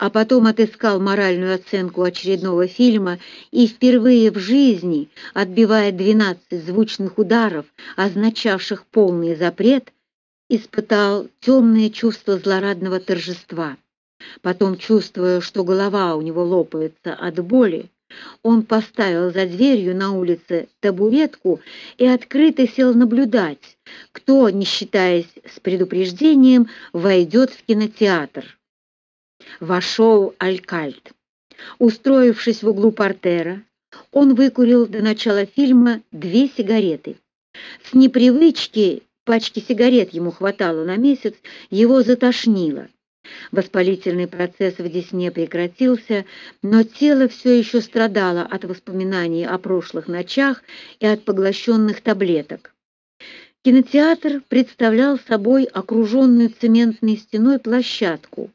а потом отыскал моральную оценку очередного фильма и впервые в жизни, отбивая 12 звучных ударов, означавших полный запрет, испытал темное чувство злорадного торжества. Потом, чувствуя, что голова у него лопается от боли, он поставил за дверью на улице табуретку и открыто сел наблюдать, кто, не считаясь с предупреждением, войдет в кинотеатр. Вошел Алькальт. Устроившись в углу портера, он выкурил до начала фильма две сигареты. С непривычки пачки сигарет ему хватало на месяц, его затошнило. Воспалительный процесс в десне прекратился, но тело все еще страдало от воспоминаний о прошлых ночах и от поглощенных таблеток. Кинотеатр представлял собой окруженную цементной стеной площадку.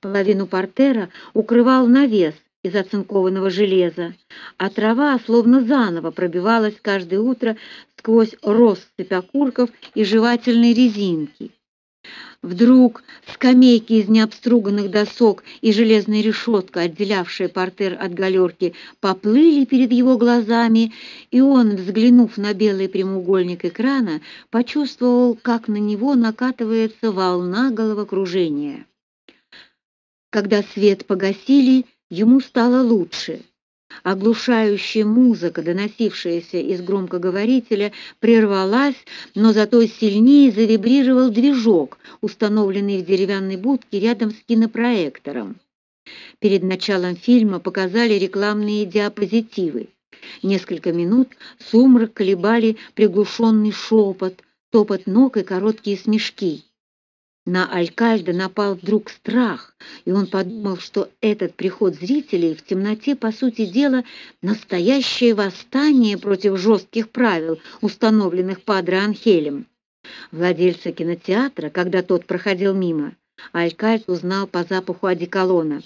Половину портера укрывал навес из оцинкованного железа, а трава словно заново пробивалась каждое утро сквозь россыпь окурков и жевательной резинки. Вдруг скамейки из необструганных досок и железная решетка, отделявшая портер от галерки, поплыли перед его глазами, и он, взглянув на белый прямоугольник экрана, почувствовал, как на него накатывается волна головокружения. Когда свет погасили, ему стало лучше. Оглушающая музыка, доносившаяся из громкоговорителя, прервалась, но зато сильнее завибрировал движок, установленный в деревянной будке рядом с кинопроектором. Перед началом фильма показали рекламные диапозитивы. Несколько минут сумрак колебали приглушенный шепот, топот ног и короткие смешки. На Алькальда напал вдруг страх, и он подумал, что этот приход зрителей в темноте, по сути дела, настоящее восстание против жестких правил, установленных Падре Анхелем. Владельца кинотеатра, когда тот проходил мимо, Алькальд узнал по запаху одеколона.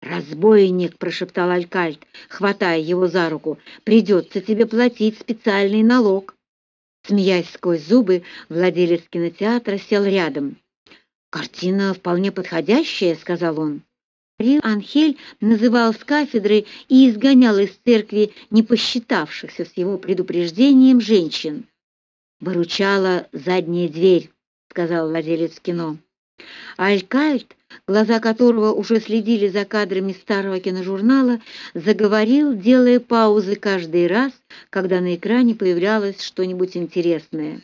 «Разбойник!» — прошептал Алькальд, хватая его за руку. «Придется тебе платить специальный налог!» Смеясь сквозь зубы, владелец кинотеатра сел рядом. «Картина вполне подходящая», — сказал он. Рил Анхель называл с кафедры и изгонял из церкви не посчитавшихся с его предупреждением женщин. «Выручала задняя дверь», — сказал владелец кино. Алькальт, глаза которого уже следили за кадрами старого киножурнала, заговорил, делая паузы каждый раз, когда на экране появлялось что-нибудь интересное.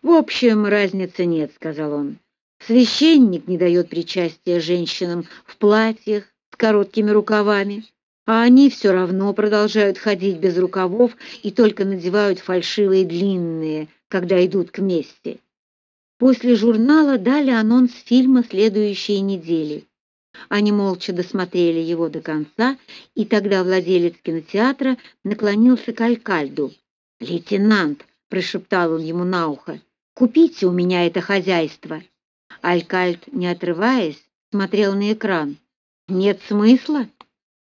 «В общем, разницы нет», — сказал он. Священник не дает причастия женщинам в платьях с короткими рукавами, а они все равно продолжают ходить без рукавов и только надевают фальшивые длинные, когда идут к мести. После журнала дали анонс фильма следующей недели. Они молча досмотрели его до конца, и тогда владелец кинотеатра наклонился к Алькальду. «Лейтенант», — прошептал он ему на ухо, — «купите у меня это хозяйство». Алькальт, не отрываясь, смотрел на экран. «Нет смысла?»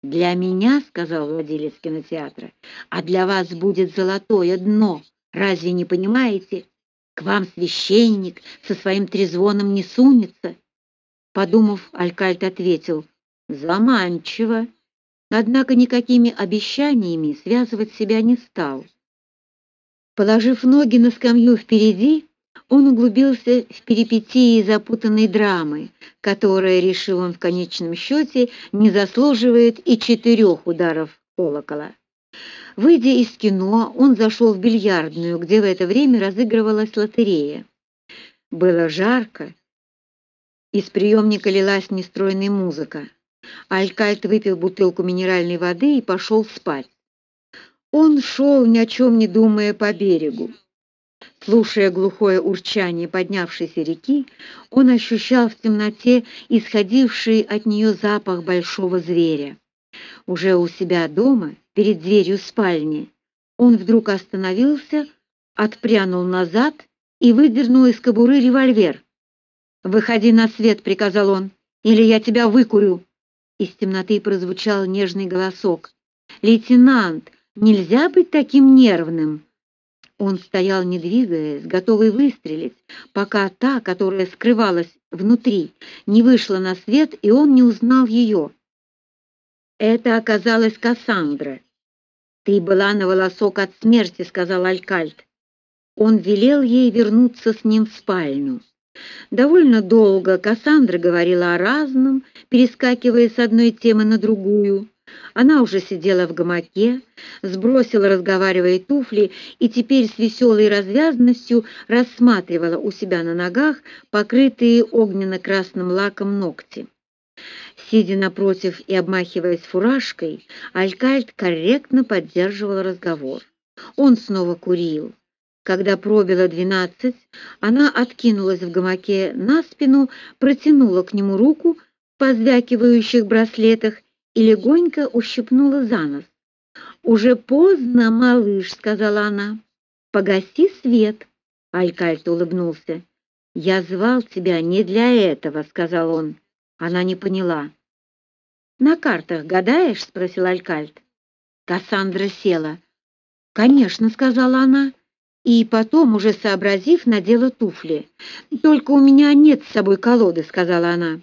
«Для меня, — сказал владелец кинотеатра, — а для вас будет золотое дно. Разве не понимаете? К вам священник со своим трезвоном не сунется». Подумав, Алькальт ответил, «Заманчиво». Однако никакими обещаниями связывать себя не стал. Положив ноги на скамью впереди, он углубился в перипетии запутанной драмы, которая, решил он в конечном счете, не заслуживает и четырех ударов колокола. Выйдя из кино, он зашел в бильярдную, где в это время разыгрывалась лотерея. Было жарко, из приемника лилась нестройная музыка. Алькальт выпил бутылку минеральной воды и пошел спать. Он шел, ни о чем не думая, по берегу. Слушая глухое урчание поднявшейся реки, он ощущал в темноте исходивший от нее запах большого зверя. Уже у себя дома, перед дверью спальни, он вдруг остановился, отпрянул назад и выдернул из кобуры револьвер. «Выходи на свет», — приказал он, — «или я тебя выкурю». Из темноты прозвучал нежный голосок. «Лейтенант, нельзя быть таким нервным!» Он стоял, не двигаясь, готовый выстрелить, пока та, которая скрывалась внутри, не вышла на свет, и он не узнал ее. Это оказалась Кассандра. «Ты была на волосок от смерти», — сказал Алькальд. Он велел ей вернуться с ним в спальню. Довольно долго Кассандра говорила о разном, перескакивая с одной темы на другую. Она уже сидела в гамаке, сбросила, разговаривая туфли, и теперь с веселой развязностью рассматривала у себя на ногах покрытые огненно-красным лаком ногти. Сидя напротив и обмахиваясь фуражкой, Алькальд корректно поддерживал разговор. Он снова курил. Когда пробило двенадцать, она откинулась в гамаке на спину, протянула к нему руку в позвякивающих браслетах и легонько ущипнула за нос. «Уже поздно, малыш», — сказала она. «Погаси свет», — Алькальт улыбнулся. «Я звал тебя не для этого», — сказал он. Она не поняла. «На картах гадаешь?» — спросил Алькальт. Кассандра села. «Конечно», — сказала она и потом, уже сообразив, надела туфли. «Только у меня нет с собой колоды», — сказала она.